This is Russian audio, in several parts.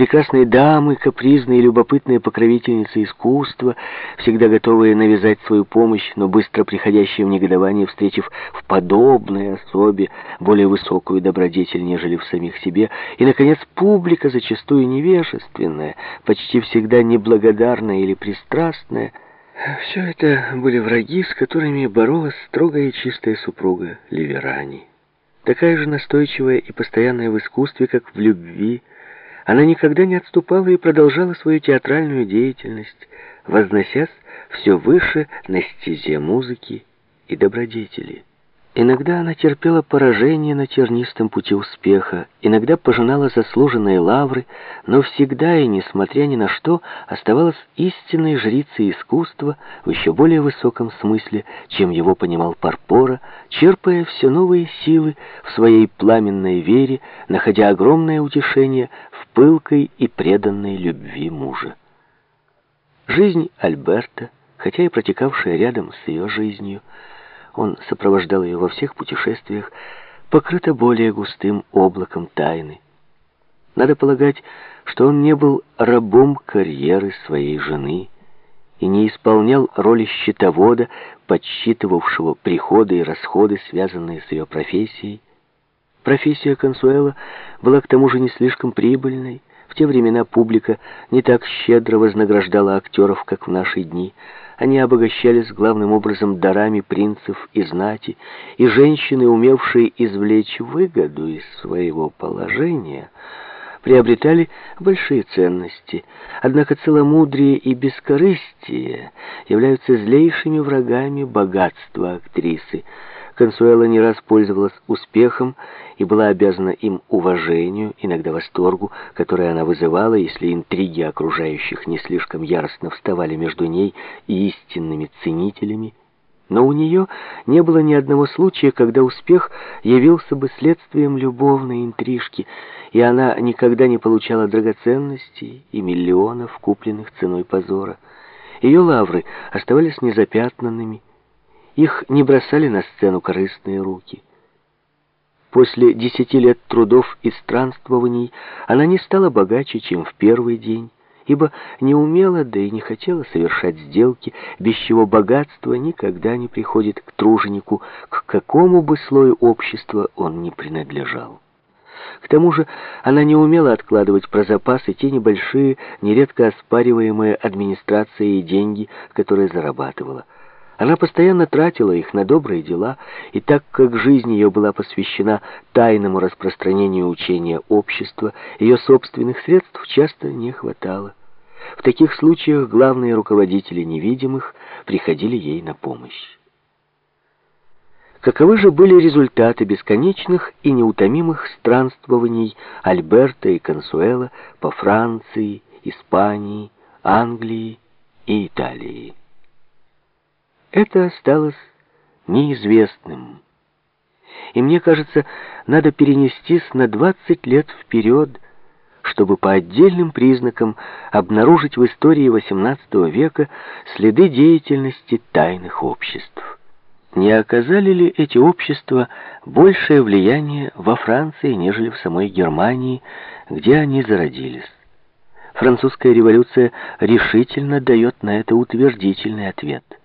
Прекрасные дамы, капризные любопытные покровительницы искусства, всегда готовые навязать свою помощь, но быстро приходящие в негодование, встретив в подобной особе более высокую добродетель, нежели в самих себе. И, наконец, публика, зачастую невежественная, почти всегда неблагодарная или пристрастная. Все это были враги, с которыми боролась строгая и чистая супруга Ливерани. Такая же настойчивая и постоянная в искусстве, как в любви, она никогда не отступала и продолжала свою театральную деятельность, возносясь все выше на стезе музыки и добродетели. Иногда она терпела поражение на тернистом пути успеха, иногда пожинала заслуженные лавры, но всегда и, несмотря ни на что, оставалась истинной жрицей искусства в еще более высоком смысле, чем его понимал Парпора, черпая все новые силы в своей пламенной вере, находя огромное утешение в пылкой и преданной любви мужа. Жизнь Альберта, хотя и протекавшая рядом с ее жизнью, он сопровождал ее во всех путешествиях, покрыто более густым облаком тайны. Надо полагать, что он не был рабом карьеры своей жены и не исполнял роли счетовода, подсчитывавшего приходы и расходы, связанные с ее профессией. Профессия Консуэла была к тому же не слишком прибыльной. В те времена публика не так щедро вознаграждала актеров, как в наши дни – они обогащались главным образом дарами принцев и знати, и женщины, умевшие извлечь выгоду из своего положения, приобретали большие ценности. Однако целомудрие и бескорыстие являются злейшими врагами богатства актрисы. Консуэла не раз пользовалась успехом и была обязана им уважению, иногда восторгу, которое она вызывала, если интриги окружающих не слишком яростно вставали между ней и истинными ценителями. Но у нее не было ни одного случая, когда успех явился бы следствием любовной интрижки, и она никогда не получала драгоценностей и миллионов, купленных ценой позора. Ее лавры оставались незапятнанными, их не бросали на сцену корыстные руки. После десяти лет трудов и странствований она не стала богаче, чем в первый день, ибо не умела, да и не хотела совершать сделки, без чего богатство никогда не приходит к труженику, к какому бы слою общества он ни принадлежал. К тому же она не умела откладывать про запасы те небольшие, нередко оспариваемые администрацией деньги, которые зарабатывала. Она постоянно тратила их на добрые дела, и так как жизнь ее была посвящена тайному распространению учения общества, ее собственных средств часто не хватало. В таких случаях главные руководители невидимых приходили ей на помощь. Каковы же были результаты бесконечных и неутомимых странствований Альберта и Консуэла по Франции, Испании, Англии и Италии? Это осталось неизвестным. И мне кажется, надо перенестись на 20 лет вперед, чтобы по отдельным признакам обнаружить в истории XVIII века следы деятельности тайных обществ. Не оказали ли эти общества большее влияние во Франции, нежели в самой Германии, где они зародились? Французская революция решительно дает на это утвердительный ответ –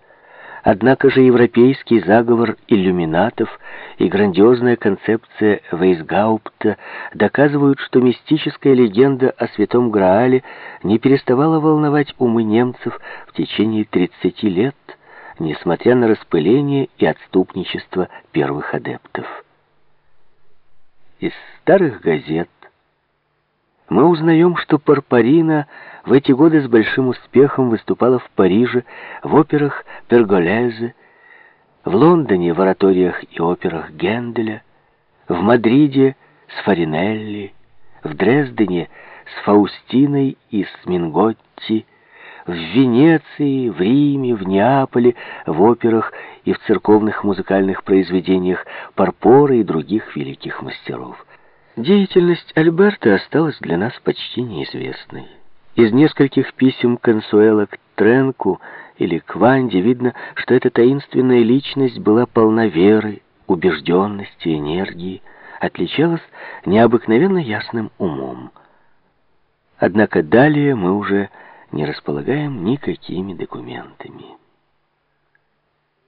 Однако же европейский заговор иллюминатов и грандиозная концепция Вейсгаупта доказывают, что мистическая легенда о Святом Граале не переставала волновать умы немцев в течение 30 лет, несмотря на распыление и отступничество первых адептов. Из старых газет мы узнаем, что Парпарина в эти годы с большим успехом выступала в Париже в операх Перголезе, в Лондоне в ораториях и операх Генделя, в Мадриде с Фаринелли, в Дрездене с Фаустиной и с Минготти, в Венеции, в Риме, в Неаполе, в операх и в церковных музыкальных произведениях Парпора и других великих мастеров. Деятельность Альберта осталась для нас почти неизвестной. Из нескольких писем Консуэла к Тренку или к Ванде видно, что эта таинственная личность была полна веры, убежденности, энергии, отличалась необыкновенно ясным умом. Однако далее мы уже не располагаем никакими документами.